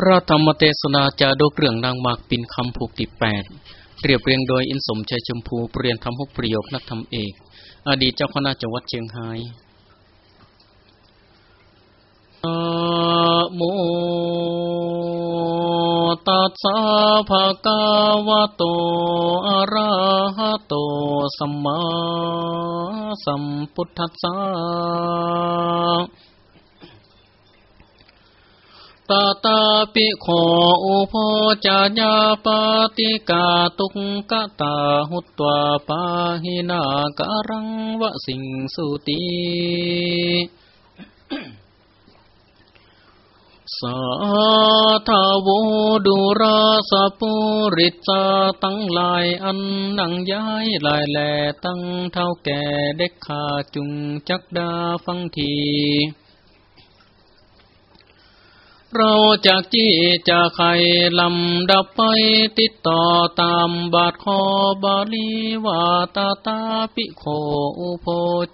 พระธรรมเทศนาจาดกเรื่องนางมากปินคำผูกติแปดเรียบเรียงโดยอินสมชัยชมพูเปลี่ยนทำหกประโยคนักธรรมเอก อดีตเจ้าคณะจังหวัดเชียงรายโมตัสสะภะคะวะโตอะระหะโตสัมมาสัมพุทธัสสะ ตาตาปิโขอุโพจายาปาติกาตุกกะตาหุตวาปาหินาการังวะสิงสุติสาธาวดุราสปุริจาตั้งลายอันนังย้ายลายแหล่ตั้งเท่าแก่เด็กขาจุงจักดาฟังที เราจากจี้จากไขลำดับไปติดต่อตามบาทคอบาลีวาตาตาปิโคอุโพ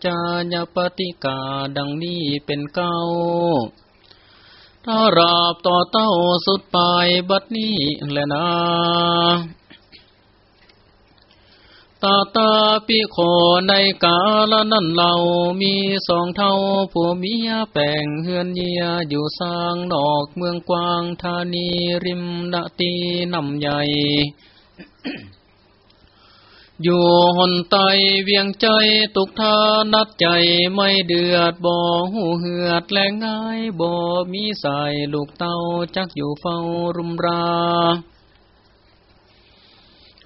จายปฏิกาดังนี้เป็นเก้าถ้าราบต่อเต้าสุดปลายบัดนี้แหละนะ ตาตาปิโคในกาลนั้นเรามีสองเท่าผัวเมียแป่งเฮือนเยียอยู่สร้างนอกเมืองกวางธานีริมนาตีนำใหญ่ อยู่หนไตเวียงใจตุกทานัดใจไม่เดือดบ่อหูเหือดแลงง่ายบ่มีใส่ลูกเต้าจักอยู่เฝ้ารุมรา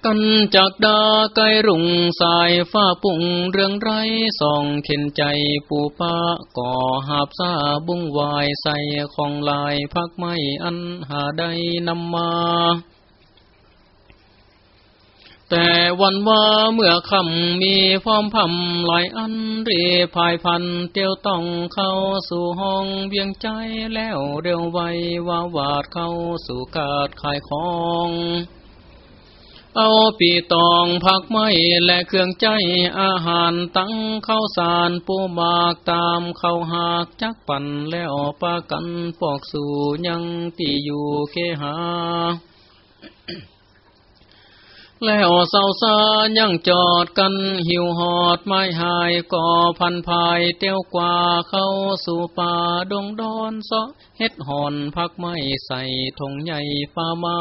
กันจากดาไกรุ่งสายฟ้าปุ่งเรื่องไรส่องเข็นใจปูปะก่อหาบซาบุ้งวายใส่ของลายพักไม่อันหาได้นำมาแต่วันว่าเมื่อคำมีพร้อมพำหลายอันเรีพายพันเตียวต้องเข้าสู่ห้องเบียงใจแล้วเร็วไวว่าวาดเข้าสู่กาดขายของ เอาปีตองผักไม้และเครื่องใจอาหารตั้งข้าวสารปูมากตามเข้าหากจักปั่นแล้วปากันปอกสู่ยังตีอยู่เคหา แล้วเศร้าซายังจอดกันหิวหอดไม้หายก่อพันภายเตี้ยวกว่าเข้าสู่ป่าดงดอนซาะเฮ็ดหอนพักไม้ใส่ทงใหญ่ฟ้ามา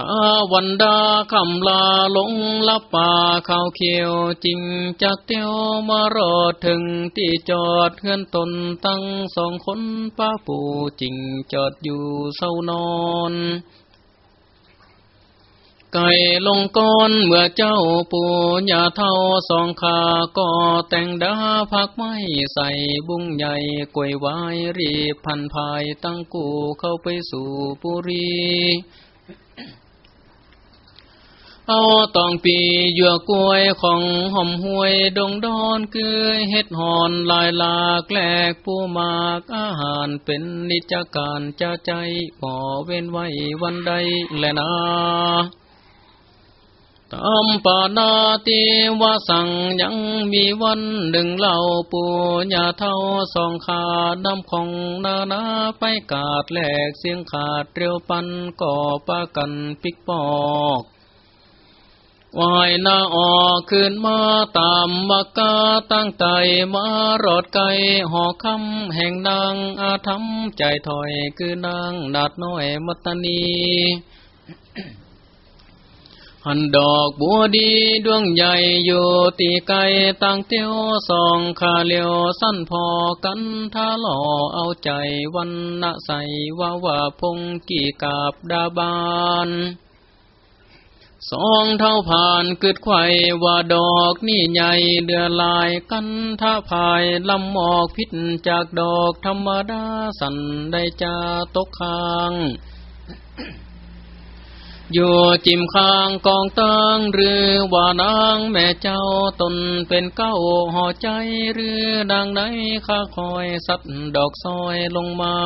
าวันดาคำลาลงลับป่าข้าวเขียวจริงจักเตียวมารอดถึงที่จอดเฮือนตนตั้งสองคนป้าปู่จริงจอดอยู่เศร้านอนไก่ลงก้อนเมื่อเจ้าปู่ยาเท่าสองขาก็แต่งดาพักไม้ใส่บุ้งใหญ่กลวยไว้รีบพันภายตั้งกูเข้าไปสู่ปุรี เอาตองปีหยวกล้วยของหอมห้วยดงดอนคือเฮ็ดหอนลายลากแหลกปูมากอาหารเป็นนิจการจะใจบ่เว้นไว้วันใดแลนะตามปานาติวาสังยังมีวันหนึ่งเล่าปูญาเท่าสองขาดำของนานาไปกาดแหลกเสียงขาดเรียวปันก่อปากันปิกปอก วายนาออกขึ้นมาตามมากาตั้งใจมารอดไกหอคำแห่งนางอาธรรมใจถอยคือนางนาดน้อยมัตนีหันดอกบัวดีดวงใหญ่อยู่ตีไกตั้งเตียวสองขาเลียวสั้นพอกันท่าหล่อเอาใจวันนะใสว่าว่าพงกี่กาบดาบาน สองเท่าผ่านกึดไข่ว่าดอกนี่ใหญ่เดือลายกันท่าพายลำหมอกพิษจากดอกธรรมดาสันได้จาตกค้างอยู่จิมค้างกองตั้งหรือว่านางแม่เจ้าตนเป็นเก้าห่อใจหรือนางไหนข้าคอยสัตดอกซอยลงมา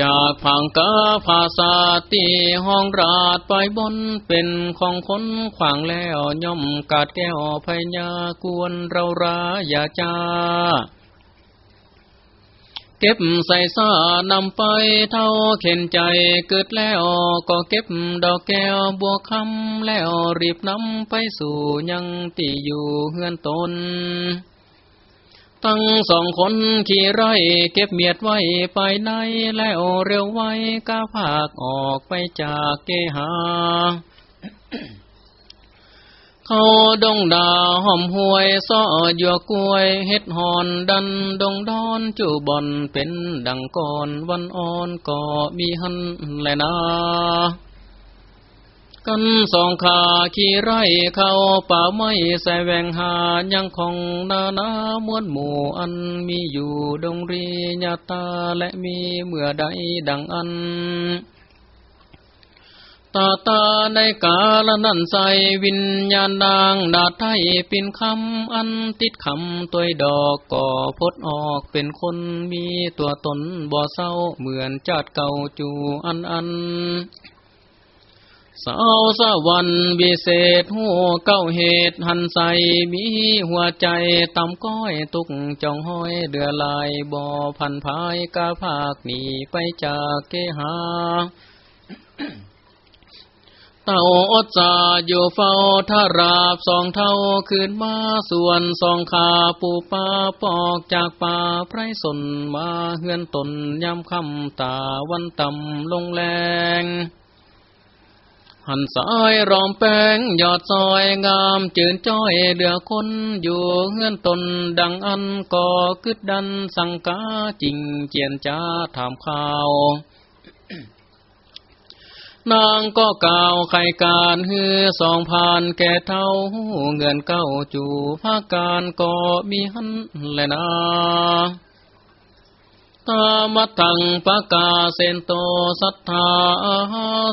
จากผังกาภาษาตีห้องราดไปบนเป็นของคนขวางแล้วย่อมกาดแก้วพญากวนเราราอย่าจ้าเก็บใส่ซานำไปเท่าเข็นใจเกิดแล้วก็เก็บดอกแก้วบัวคำแล้วรีบนำไปสู่ยังที่อยู่เฮือนตน ตั้งสองคนขี่ไร่เก็บเมียดไว้ไปในแล้วเร็วไว้ก้าภาคออกไปจากเกหา เขาดงดาหอมหวยซ้อหยวกล้วยเฮ็ดหอนดันดงดอนจูบอนเป็นดังก่อนวันอ่อนก็มีหันแลนา กันสองขาขี่ไร่เข้าป่าไม้ใส่แวงหายังของนานามวนหมู่อันมีอยู่ดงรีญาตาและมีเมื่อใดดังอัน ตาตาในกาลนันใสวิญญาณนางดาไทยปินคำอันติดคำตัวดอกก่อพดออกเป็นคนมีตัวตนบ่เศร้าเหมือนจัดเก่าจูอันอัน สาวสวรรค์วิเศษหัวเก้าเหตุหันใสมีหัวใจต่ำก้อยตุกจองห้อยเดือลายบ่อพันพายกาภาคหนีไปจากเกหาเต่าอดจาอยู่เฝ้าทาราบสองเท่าคืนมาส่วนสองขาปูปาปอกจากป่าไพรสนมาเฮือนตนยำคำตาวันต่ำลงแรง หันสายรอมแป้งยอดซอยงามจืนจ้อยเดือคนอยู่เฮือนตนดังอันก่อกึดดันสังกาจริงเจียนจ้าถามข่าว นางก็กล่าวไขการฮือสองผ่านแก่เท่าเงินเก้าจูภาการก็มีหันแลนา ตามัตังปะกาเซนโตสัทธา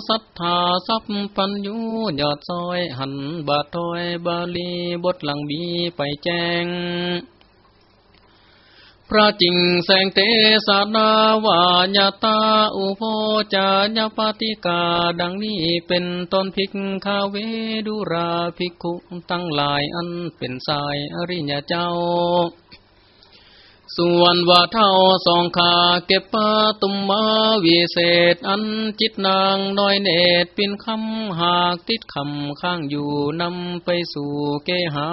สัทธาสัพพัญญูยอดซอยหันบาทอยบาลีบทหลังบีไปแจ้ง พระจิงแสงเตสานาวาญาตาอุโพจาญาปติกาดังนี้เป็นต้นพิกคาเวดุราภิกขุตั้งหลายอันเป็นสายอริยเจ้า ส่วนว่าเท่าสองขาเก็บปาตุมมาวิเศษ อันจิตนางน้อยเนตปินคำหากติดคำข้างอยู่นำไปสู่เกหา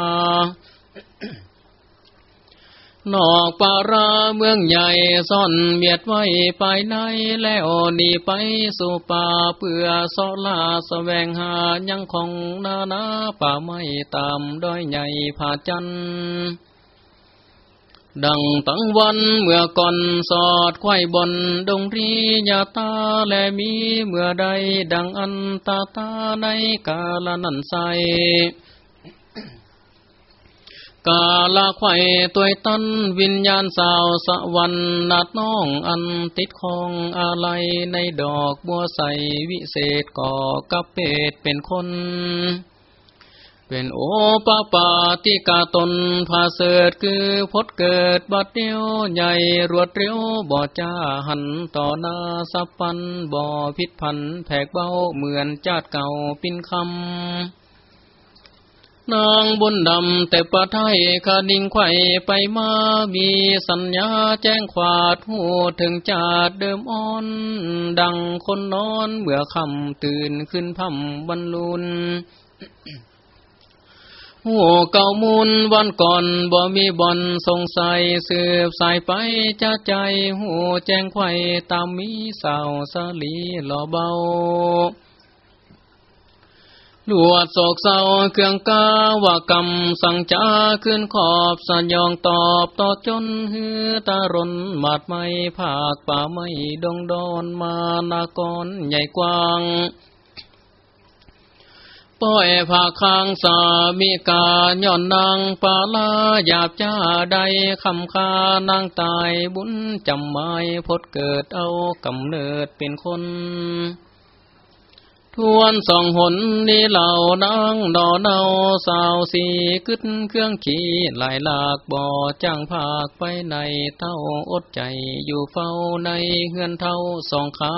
นอกป่าราเมืองใหญ่ซ่อนเมียดไว้ไปไหนแล้วหนีไปสู่ป่าเพื่อสอลาสแสวงหายังของนานาป่าไม่ตามดอยใหญ่ผาจัน ดังตั้งวันเมื่อก่อนสอดไข่บนดงรียาตาและมีเมื่อใดดังอันตาตาในกาลนันใสกาลาไข่ตัวตันวิญญาณสาวสวรรค์นาดน้องอันติดคองอะไรในดอกบัวใสวิเศษก่อกับเป็ดเป็นคน เป็นโอปาปาติกาตนพาเสดคือพดเกิดบัดเดียวใหญ่รวดเร็วบ่อจ้าหันต่อหน้าสับปันบ่อพิษพันแผกเบ้าเหมือนจาดเก่าปินคำ นางบนดำแต่ปะไทยคาดิ่งไข่ไปมามีสัญญาแจ้งขวาดหูถึงจาดเดิมอ่อน ดังคนนอนเมื่อคำตื่นขึ้นพัมบรรลุน หัวเก่ามุนวันก่อนบ่มีบอนสงสัยสืบสายไปจะใจหูแจ้งไข่ตามมีสาวสลีหล่อเบาลวดโศกเศร้าเครื่องกาวากรรมสั่งจาขึ้นขอบสัญญองตอบต่อจนฮือตารนมาดไม่ภาคป่าไม่ดงดอนมานากรใหญ่กว้าง ป้อยผาคางสามีกาย่อนนางปาลาหยาบจ้าใดคำคานางตายบุญจำไม่พดเกิดเอากำเนิดเป็นคน ทวนสองหนนี่เหล่านางดอเนาสาวสีกึดเครื่องขี่หลายหลากบ่อจ้างภาคไปในเท่าอดใจอยู่เฝ้าในเฮือนเท่าสองขา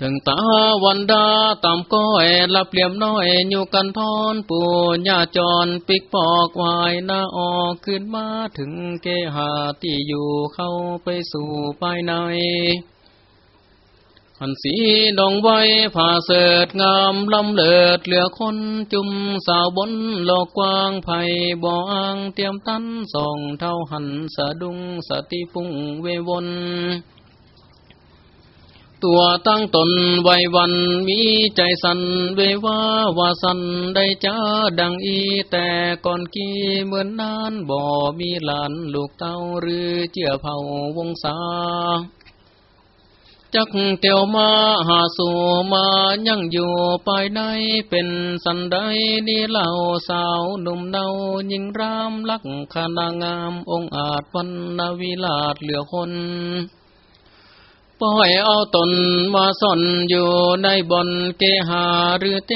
ถึงตาวันดาตามก้อยลับเหลี่ยมน้อยอยู่กันทอนปูญาจรปิกปอกวายหน้าออกขึ้นมาถึงเกหาที่อยู่เข้าไปสู่ภายในหันสีดองไว้ผ่าเสดงามลำเลิดเหลือคนจุมสาวบนโลกกว้างไผ่บ่ออ่างเตรียมตั้นส่องเท่าหันสะดุงสติฟุ้งเววน ตัวตั้งตนไว้วันมีใจสันเววาวาสันได้จ้าดังอีแต่ก่อนกี้เหมือนนานบ่มีหลานลูกเต้าหรือเจียเผาวงศาจักเตียวมาหาสู่มายังอยู่ภายในเป็นสันไดนี่เล่าสาวหนุ่มเนายิงรามลักขณางามองอาจวันนาวิลาดเหลือคน คอยเอาตนมาซ่อนอยู่ในบอนเกหาหรือเท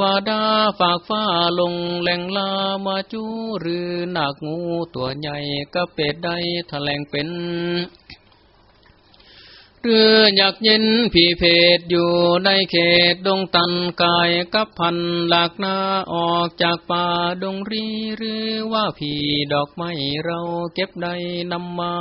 วดาฝากฟ้าลงแหล่งลามาจูหรือหนักงูตัวใหญ่ก็เป็ดได้แถลงเป็นเรืออยากเย็นผีเพดอยู่ในเขตดงตันกายกับพันหลากนาออกจากป่าดงรีหรือว่าผีดอกไม้เราเก็บได้นำมา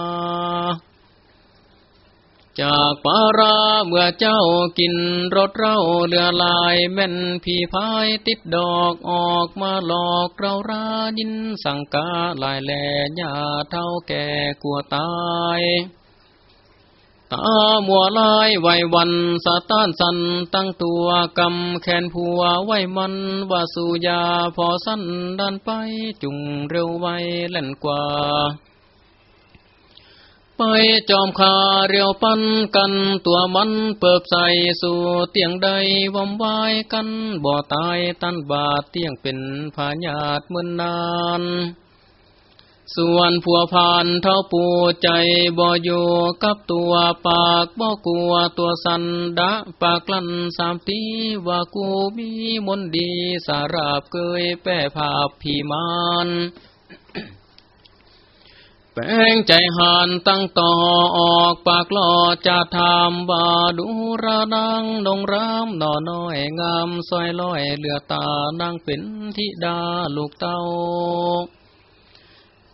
จากปาราเมื่อเจ้ากินรถเราเรือลายแม่นผีพายติดดอกออกมาหลอกเรารายินสังกาลายแหล่ยาเท่าแก่กลัวตายตามัวลายไววันสะต้านสันตั้งตัวกำแขนผัวไว้มันว่าสุยาพอสั้นดันไปจุงเร็วไวเล่นกว่า ไปจอมคาเรียวปันกันตัวมันเปิบใส่สู่เตียงใดวมวายกันบ่อตายตันบาดเตียงเป็นพาญาตเมือนนาน ส่วนผัวพานเท่าปูใจบ่อยู่กับตัวปากบ่กลัวตัวสันดะปากลั่นสามตีว่ากูมีมนดีสาราบเกยแป้ภาพผีมาน แป้งใจหานตั้งต่อออกปากล่อจะทำว่าดูระดังดงรามนอน้อยงามซอยลอยเหลือตานางเป็นธิดาลูกเต้า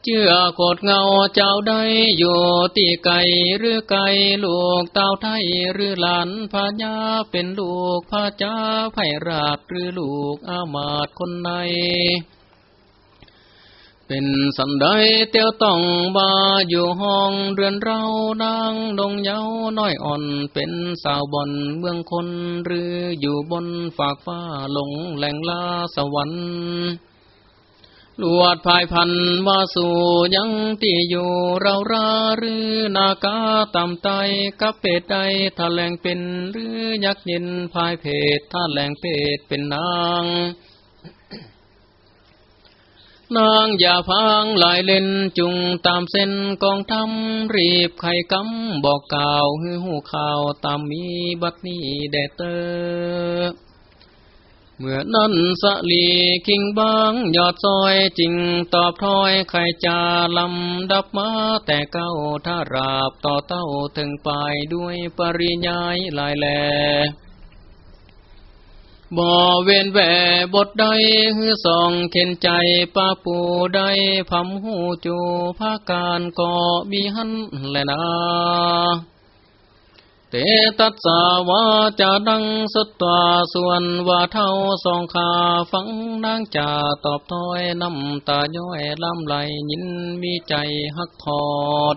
เชื่อโคดเงาเจ้าได้อยู่ตีไก่หรือไก่ลูกเต้าไทยหรือหลานพญาเป็นลูกพระจ้าไพราชหรือลูกอามาตคนใน เป็นสันไดเตียวต้องบาอยู่ห้องเรือนเรานางดงเยาน้อยอ่อนเป็นสาวบอนเมืองคนหรืออยู่บนฝากฟ้าหลงแหล่งลาสวรรค์ลวดภายพันมาสู่ยังตีอยู่เราราหรือนาคาต่ำไตกับเป็ดใดถ้แหลงเป็นหรือยักษ์เย็นภายเพศถ้าแหลงเป็ดเป็นนาง นางอย่าพังลายเล่นจุงตามเส้นกองทำรีบไข่กำบอกกล่าวฮือหูข่าวตามมีบัดนี้แดเตอเมื่อนั้นสลีคิงบางยอดซอยจริงตอบถอยใครจาลำดับมาแต่เก้าท่าราบต่อเต้าถึงไปด้วยปริยายลายแล บ่เวนแวบทใดฮือส่องเข็นใจป้าปูใดพำหูจูภาการก่อมีหันแลนาเตตัสสาวาจะดังสุตตวาส่วนว่าเท่าสองขาฟังนางจ่าตอบถอยน้ำตาย้อยลำไหลยินมีใจหักทอด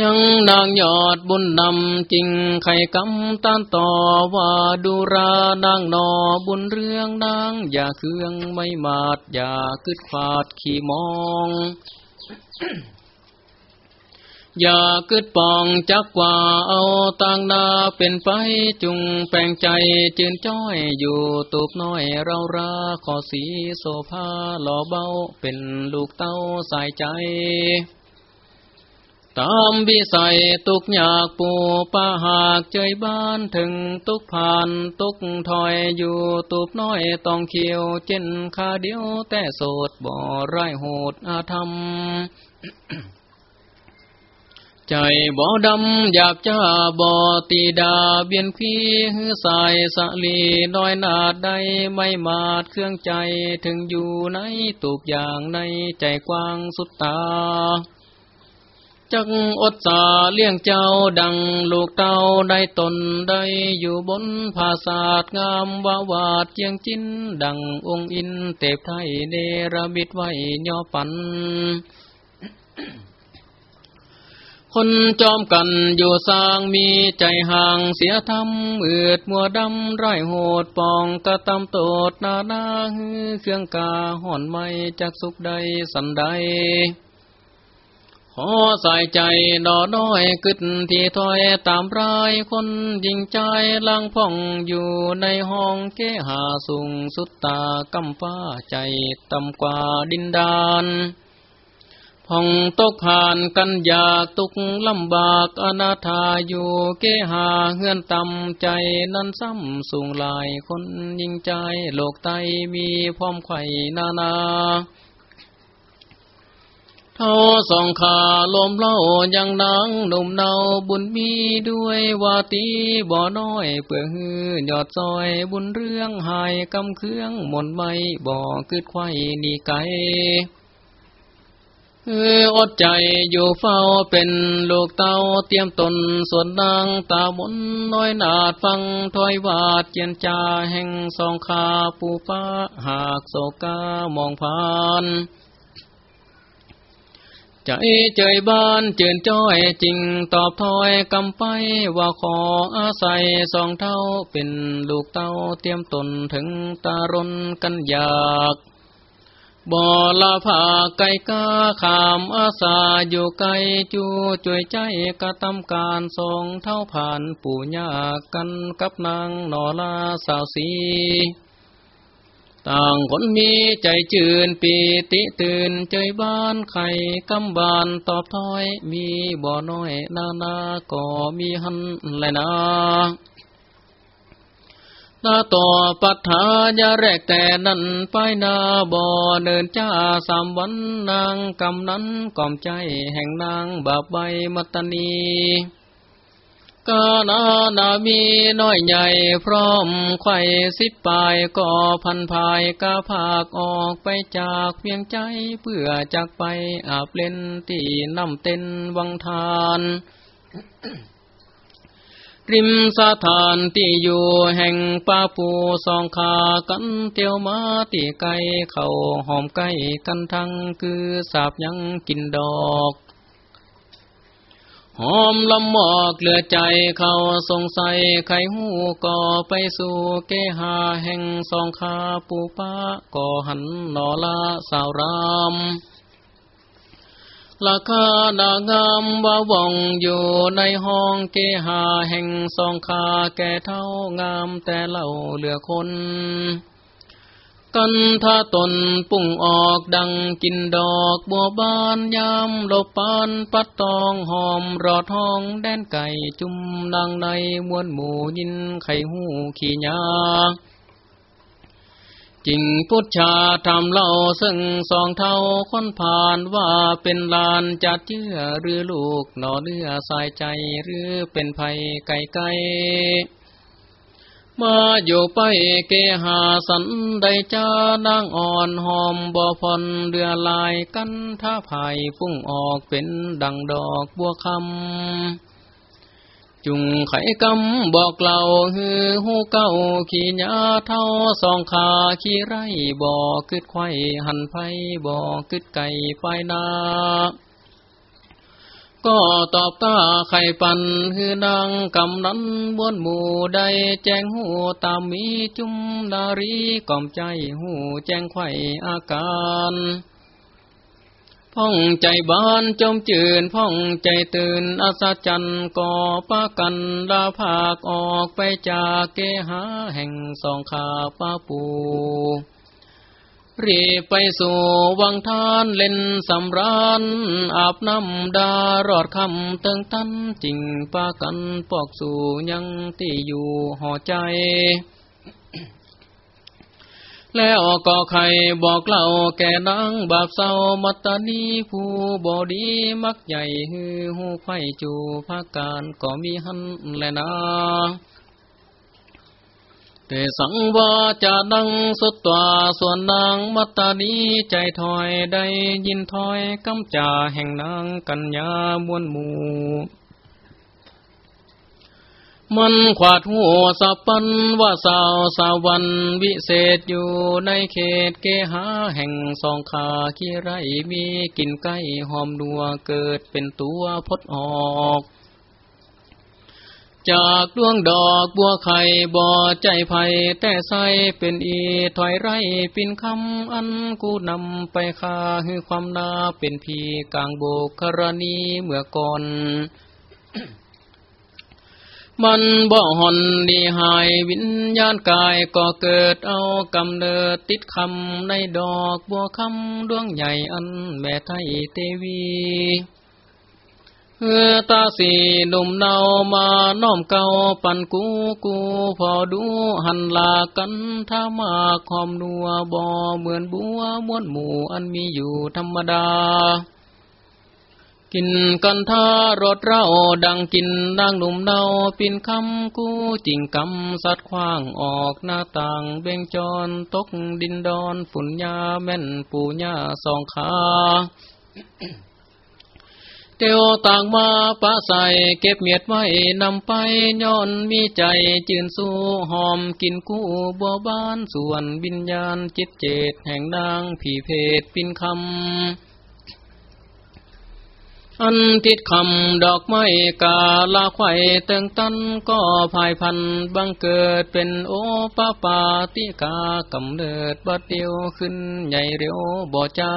ยังนางยอดบุญนำจริงไข่กำต้านต่อว่าดูรานางนอบุญเรื่องนางอย่าเครื่องไม่มาดอย่ากึดขวาดขี่มอง อย่ากึดปองจักว่าเอาต่างนาเป็นไปจุงแปลงใจจืนจ้อยอยู่ตูบน้อยเราราขอสีโซภาหล่อเบาเป็นลูกเต้าสายใจ ตามวิสัยตุกอยากปูป้าหากเจยบ้านถึงตุกผ่านตุกถอยอยู่ตูบน้อยต้องเขียวเจนคาเดียวแต่โสดบ่อไรโหดอาธรรม ใจบ่อดำหยาบจ้าบ่อตีดาเบียนขี้ฮือสายสะลีน้อยนาดใดไม่มาดเครื่องใจถึงอยู่ในตุกอย่างในใจกว้างสุดตา จักอดสาเลี้ยงเจ้าดังลูกเต้าได้ตนได้อยู่บนภาษาดงามวาวาดเจียงจินดังองค์อินเตบไทยเนรมิตไว้ย่อปันคนจอมกันอยู่สร้างมีใจห่างเสียทำอืดมัวดำไร้โหดปองกระตำโตดนานาฮือเครื่องกาห่อนไม่จากสุขใดสันใด ขอใส่ใจดอน้อยกึดที่ถอยตามรายคนยิงใจลังพ่องอยู่ในห้องเกหาสูงสุดตากำฟ้าใจต่ำกว่าดินดานห้องตกผ่านกันอยากตุกลำบากอนาถาอยู่เกหาเฮือนต่ำใจนั้นซ้ำสูงลายคนยิงใจโลกไตมีพร้อมไข่นานา เท่าสองขาลมเล่ายังนางหนุ่มเนาบุญมีด้วยวาตีบ่อน้อยเปื่อหือยอดซอยบุญเรื่องหายกำเครื่องหมนไม่บ่อกึดไข่นีไกเอออดใจอยู่เฝ้าเป็นลูกเต้าเตรียมตนส่วนนางตาบนน้อยนาดฟังถอยวาดเจียนจาแห่งสองขาปูป้าหากโศกามองผ่าน ใจเจยบ้านเจินจ้อยจริงตอบถอยกำไปว่าขออาศัยสองเท่าเป็นลูกเต้าเตรียมตนถึงตารนกันอยากบ่ลาผาไก่กาขามอาสาอยู่ไกลจูจ่วยใจกระทำการทรงเท่าผ่านปู่ย่ากันกับนางนอลาสาวสี ต่างคนมีใจจืนปีติตื่นเจยบ้านไข่กำบานตอบถอยมีบ่อน้อยนานาก็มีหันแลยนานาต่อปัฏฐายาแรกแต่นั้นไปนาบ่อเดินจ้าสามวันนางกำนั้นก่อมใจแห่งนางบาปใบมัตนี กานานามีน้อยใหญ่พร้อมไข่สิบปลายก่อพันภายกาภาคออกไปจากเพียงใจเพื่อจากไปอาบเล่นตีน้ำเต้นวังทานริมสะทานที่อยู่แห่งป่าปูสองขากันเตียวมาตีไก่เข่าหอมไก่กันทั้งคือสาบยังกินดอก หอมลำหมอกเหลือใจเขาสงสัยไขหูก่อไปสู่เกหาแห่งสองขาปูป้าก่อหันนอลาสาวรามราคานางามว่าว่องอยู่ในห้องเกหาแห่งสองคาแก่เท่างามแต่เล่าเหลือคน กันท่าตนปุ่งออกดังกินดอกบัวบานยามหลบปานปัดตองหอมรอดห้องแดนไก่จุ่มนางในมวนหมูยินไข่หูขี้ยาจริงพุทธาทำเล่าซึ่งสองเท่าคนผ่านว่าเป็นลานจัดเชื่อหรือลูกหนอเนื้อสายใจหรือเป็นภัยไก่ไก่ มาอยู่ไปเกหาสันใดจานางอ่อนหอมบ่อพรเรือลายกันท่าภายฟุ้งออกเป็นดังดอกบัวคำ จุงไขกำบอกเล่าฮือหูเก้าขี่ยาเท่าสองขาขี่ไรบ่อกกึดไข่หันไผบอกกึดไก่ไฟนา ก็ตอบตาไข่ปันฮือนางกำนั้นบวนหมู่ใดแจ้งหูตามมีจุมนารีก่อมใจหูแจ้งไข่อาการพ่องใจบานจมจืนพ่องใจตื่นอาสาจันก่อปากันลาภาคออกไปจากเกหาแห่งสองขาป้าปู รีไปสู่วังทานเล่นสำรานอาบน้ำดารอดคำเติงตันจริงปากันปอกสู่ยังที่อยู่ห่อใจแล้วก็ใครบอกเล่าแก่นางบาปเศร้ามัตตานีผู้บอดีมักใหญ่ฮือหูไข่จูภาการก็มีหันแลนา ตสังวาจะดังสุดตัวส่วนนางมัตตานีใจถอยได้ยินถอยกำจ่าแห่งนางกัญญามวนหมู่มันขวาดหัวสับปันว่าสาวสาวันวิเศษอยู่ในเขตเกหาแห่งสองขาขี้ไรมีกินไก่หอมดัวเกิดเป็นตัวพดออก จากดวงดอกบัวไข่บ่อใจไผ่แต่ใสเป็นอีถอยไรปินคำอันกูนำไปคาคือความนาเป็นพีกลางโบกกรณีเมื่อก่อน มันบ่หอนดีหายวิญญาณกายก็เกิดเอากำเนิดติดคำในดอกบัวคำดวงใหญ่อันแม่ไทยเทวี เออตาสีหนุ่มเนามาน้อมเก่าปันกูกูพอดูหันลากันถ้ามาคอมนัวบ่เหมือนบัวม้วนหมู่อันมีอยู่ธรรมดา กินกันท่ารถเราดังกินดังหนุ่มเนาปินคำกู้จิงกำสัดขว้างออกหน้าต่างเบ่งจรตกดินดอนฝุ่นยาแม่นปูญาสองขา เตียวต่างมาปะใส่เก็บเมียดไว้นำไปย้อนมีใจจืนสู้หอมกินกู้บัวบ้านส่วนวิญญาณจิตเจตแห่งนางผีเพศปินคำ อันทิดคำดอกไม้กาลาไข่เติงตันก็ภายพันบังเกิดเป็นโอปาปาติกากำเนิดบัดเดียวขึ้นใหญ่เร็วบ่จ้า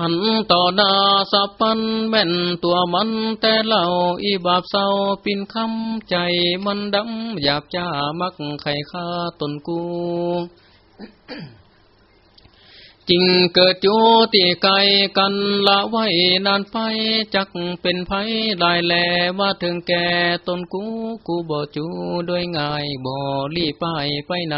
หันต่อหน้าสับปันแม่นตัวมันแต่เล่าอีบาปเศร้าปินคำใจมันดำหยาบจ้ามักไข่ข้าตนกูจริงเกิดโยติไกกันละไว้นานไปจักเป็นไผได้แลว่าถึงแก่ตนกูกูบ่จูด้วยง่ายบ่รีไปไปไหน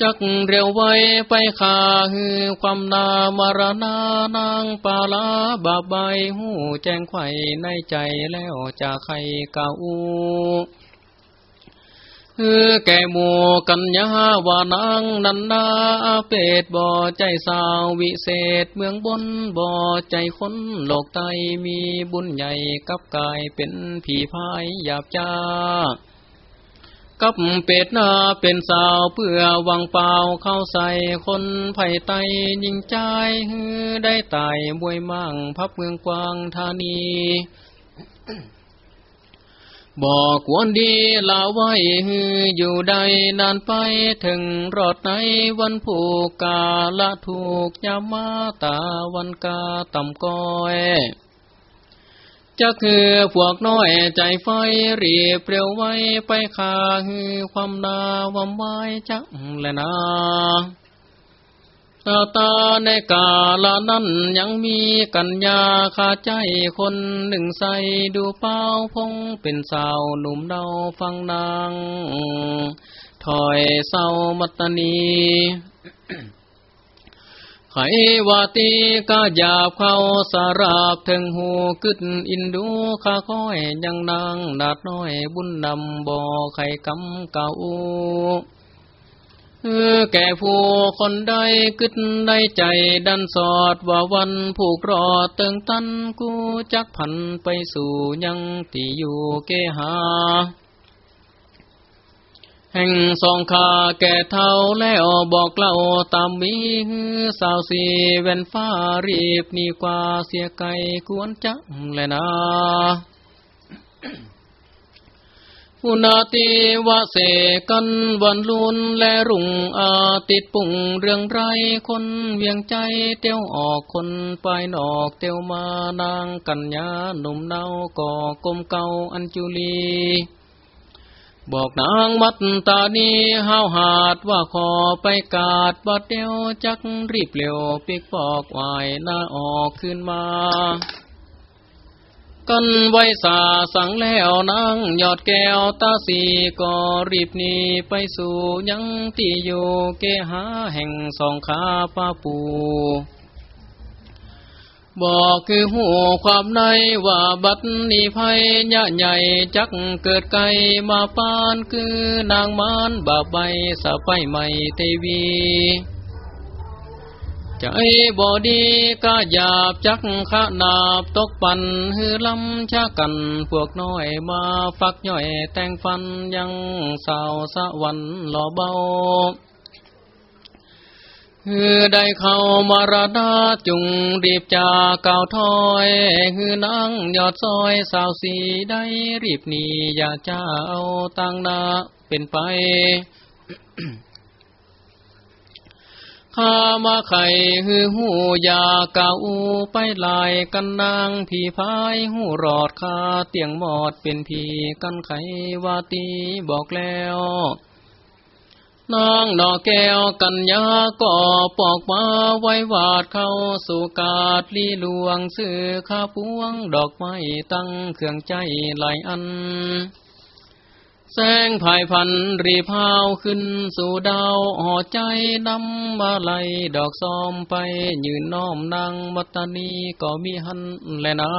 จักเร็วไว้ไปขาฮือความนามารณานางปาลาบาใบหูแจ้งไข่ในใจแล้วจะใครเก่าแก่หมู่กัญญาวานางนันนาเปตบ่อใจสาววิเศษเมืองบนบ่อใจคนโลกไตมีบุญใหญ่กับกายเป็นผีพายหยาบจ้า กับเป็ดนาเป็นสาวเพื่อวังเปล่าเข้าใส่คนไผ่ไตยิงใจได้ตายบวยมั่งพับเมืองกวางธานีบอกควรดีลาไว้อยู่ได้นานไปถึงรอดในวันผูกกาละถูกยามาตาวันกาต่ำก้อย จะคือพวกน้อยใจไฟรีบเร็วไว้ไปขาฮือความนาวำไว้จังและนาตาตาในกาลานั้นยังมีกัญญาคาใจคนหนึ่งใสดูเป้าพงเป็นสาวหนุ่มเดาฟังนางถอยเศร้ามัตตนี ไขวาตีกาหยาบเข้าสาราบถึงหูกึดอินดูข้าค้อยยังนางดาดน้อยบุญนำบ่อไข่กำเก่าเออแก่ผู้คนใดกึดในใจดันสอดว่าวันผูกรอเติงตันกูจักพันไปสู่ยังที่อยู่เกหา แห่งสองขาแก่เท่าแล้วบอกเล่าตามมีสาวสีเวนฟ้ารีบนี่กว่าเสียไก่กวนจังเลยนะอุนาติวะเสกันวันลุนและรุ่งอาติดปุ่งเรื่องไรคนเวียงใจเตียวออกคนไปนอกเตียวมานางกัญญาหนุ่มเนาก่อกลมเก่าอัญจุลี บอกนางมัตตานีห้าวหาดว่าขอไปกาดบัดเดียวจักรีบเร็วปิกปอกวายหน้าออกขึ้นมา กันไว้สาสังแล้วนางยอดแก้วตาสีก็รีบหนีไปสู่ยังที่อยู่เกหาแห่งสองขาป้าปู บอกคือหูความในว่าบัดนี้ภัยยะใหญ่จักเกิดไกลมาปานคือนางมานบาใบสะไปใหม่เทวีใจบอดีก็หยาบจักขนาบตกปันฮือลำชากันพวกน้อยมาฟักย่อยแต่งฟันยังสาวสะวันหล่อเบา ฮือได้เข้ามารดาจุงรีบจากเก่าถอยฮือนางยอดซอยสาวสีได้รีบหนีอย่าเจ้าตั้งนาเป็นไปข้ามาไข่ฮือหูยาเก่าไปลายกันนางผีพายหูรอดคาเตียงหมอดเป็นผีกันไขวาตีบอกแล้ว นางนอแก้วกัญญาก็ปอกมาไว้วาดเข้าสู่กาดลีลวงซื้อข้าพวงดอกไม้ตั้งเครื่องใจหลายอัน แสงภายพันรีพาวขึ้นสู่ดาวห่อใจนำมาไลดอกซอมไปยืนน้อมนางมัตตานีก็มีหันแลนา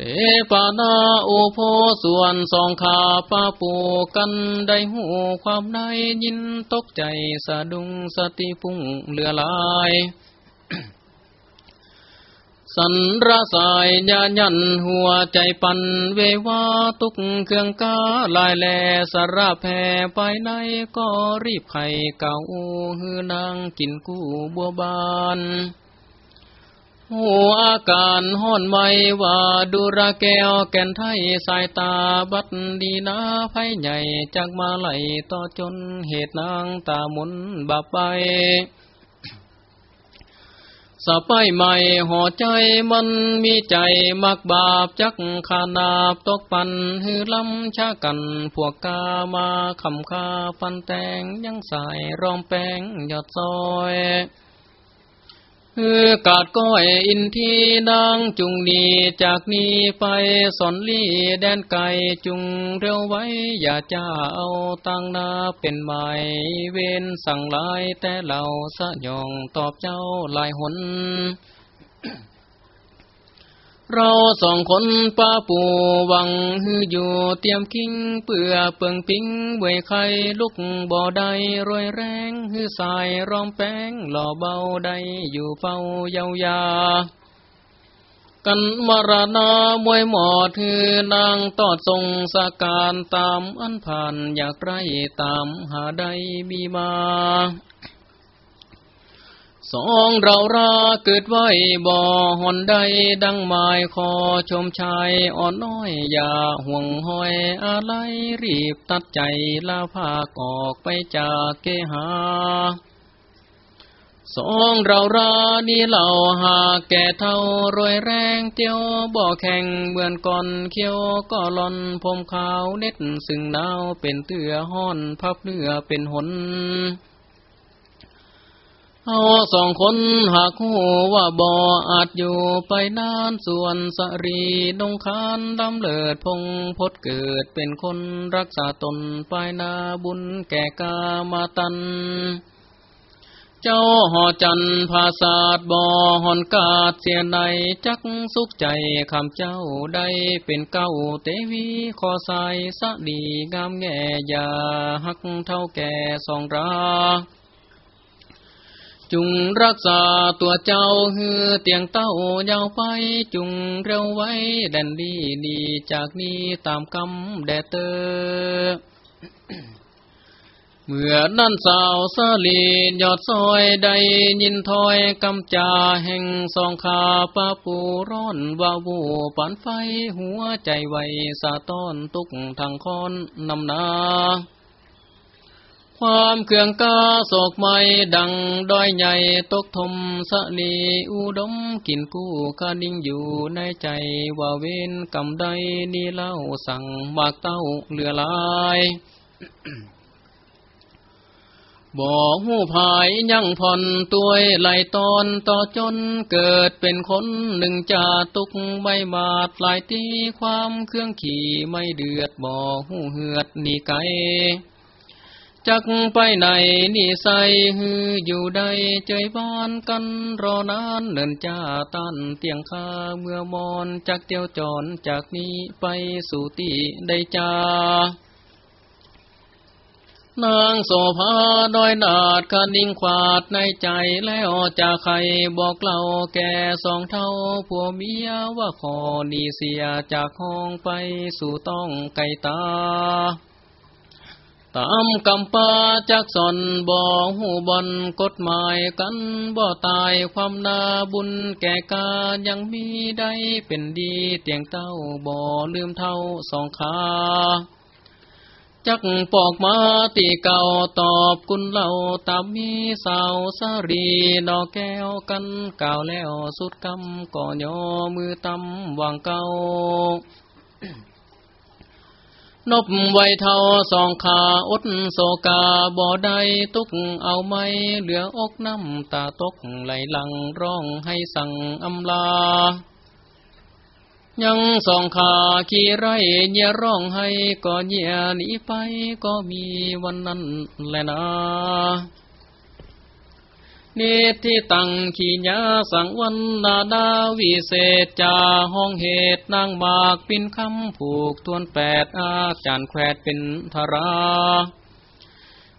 เตปานาโอโพส่วนสองขาปาปูกันได้หูความในยินตกใจสะดุงสติพุ่งเลือลาย สันระสายญาญันหัวใจปันเววาตุกเครื่องกาลายแลสระแผ่ไปในก็รีบไข่เก่าฮือนางกินกู้บัวบาน หัวอาการห้อนไม่ว่าดูระแก้วแก่นไทยสายตาบัดดีนาไผใหญ่จากมาไหลต่อจนเหตุนางตามุนบาไปสะไปใหม่ห่อใจมันมีใจมักบาปจักขานาบตกปันฮือลำชากันพวกกามาคำคาฟันแตงยังสายรอมแป้งยอดซอย คือกาดก้อยอินทีนางจุงนีจากนี้ไปสอนลี่แดนไก่จุงเร็วไว้ อย่าจ้าเอาตั้งนาเป็นหมายเวนสั่งลายแต่เหล่าสะยองตอบเจ้าลายหน เราสองคนป้าปูวังฮืออยู่เตรียมคิงเปื่อเปิงปิงเวยไข่ลุกบ่อใดรวยแรงฮือสายร้องแป้งหล่อเบาใดอยู่เฝ้ายาวยากันมารณามวยหมอดือนางตอดทรงสาการตามอันผ่านอยากไรตามหาใดมีมา สองเราราเกิดไว้บ่อหอนใดดังหมายขอชมชายอ่อนน้อย อย่าห่วงห้อยอะไรรีบตัดใจลาภาคออกไปจากเกหาสองเรารานี่เหล่าหาแก่เท่ารวยแรงเตียวบ่อแข่งเหมือนก่อนเขียวก็ลอนผมขาวเน็ดซึ่งดาวเป็นเตือห้อนพับเนื้อเป็นหน เอาสองคนหากหูว่าบ่ออาจอยู่ไปนานส่วนสรีดงคานดำเลิดพงพดเกิดเป็นคนรักษาตนไปนาบุญแก่กามาตัน เจ้าหอจันภาษาดบ่อหอนกาดเสียในจักสุขใจคำเจ้าได้เป็นเก้าเตวีขอใสสะดีงามแง่ยาหักเท่าแก่สองรา จุงรักษาตัวเจ้าฮือเตียงเต้ายาวไป จุงเร็วไว้แดนดีดีจากนี้ตามคำแดเตอเมื่อนั่นสาวสลียอดซอยใดยินถอยกำจาแห่งสองขาปาปูร้อนวาวูปานไฟหัวใจไวสาต้อนตุกทางคอนนำนา ความเครื่องกาโศกไม่ดังดอยใหญ่ตกทมสลีอุดมกินกู้คานิ่งอยู่ในใจว่าเวนกำใดนี่เล่าสั่งมากเต้าเหลือลายบ่หูภายยังผ่อนตัวไหลตอนต่อจนเกิดเป็นคนหนึ่งจะตุกใบบาดหลายตีความเครื่องขี่ไม่เดือดบ่หูเหือดนี่ไก จักไปไหนนี่ใสฮืออยู่ใดเจยบ้านกันรอนานเนินจ้าตันเตียงคาเมื่อมอนจากเตียวจอนจากนี้ไปสู่ตีได้จ้านางโสภาดอยนาดคดิ่งขวาดในใจแล้วจะใครบอกเล่าแก่สองเท่าผัวเมียว่าขอนีเสียจากห้องไปสู่ต้องไก่ตา ตามกำปาจากสอนบ่หูบอนกฎหมายกันบ่ตายความนาบุญแก่กายังมีได้เป็นดีเตียงเต้าบ่ลืมเท่าสองขาจักปอกมาตีเก่าตอบกุณเล่าตามมีสาวสารีดอกแก้วกันกล่าวแล้วสุดกำก่อยอมือตำวางเก่า นบไวเท่าสองขาอดโศกาบ่อใดตุกเอาไม่เหลืออกน้ำตาตกไหลหลังร้องให้สั่งอำลา ยังสองขาขี่ไรเนี่ยร้องให้ก็เนี่ยหนีไปก็มีวันนั้นแหละนะ นที่ตั้งขีญาสังวันนาดาวิเศษจาห้องเหตุนางบากปินคำผูกทวนแปดอาจารย์แควดเป็นธรา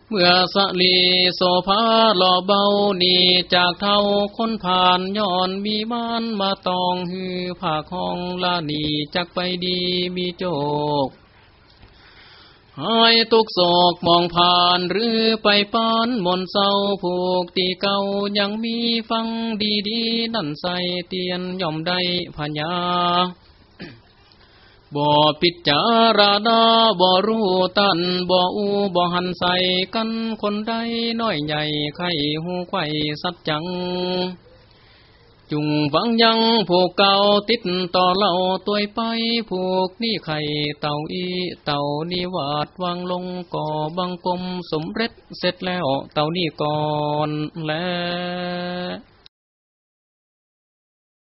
เมื่อสลีโสภาหล่อเบานีจากเท่าคนผ่านย้อนมีบ้านมาตองหือผากห้องลานีจักไปดีมีโจก หายตุกโศกมองผ่านหรือไปปานมนเศร้าผูกตีเก่ายังมีฟังดีดีนั่นใส่เตียนย่อมได้พญาบ่ปิดจาราดาบ่รู้ตันบ่อูบ่หันใส่กันคนใดน้อยใหญ่ไข่หูไข่สัจจัง จุงวังยังผูกเก่าติดต่อเล่าตัวไปผูกนี่ไข่เต่าอีเต่านี่วาดวางลงก่อบังกลมสมเร็จเสร็จแล้วเต่านี่ก่อนแล้ว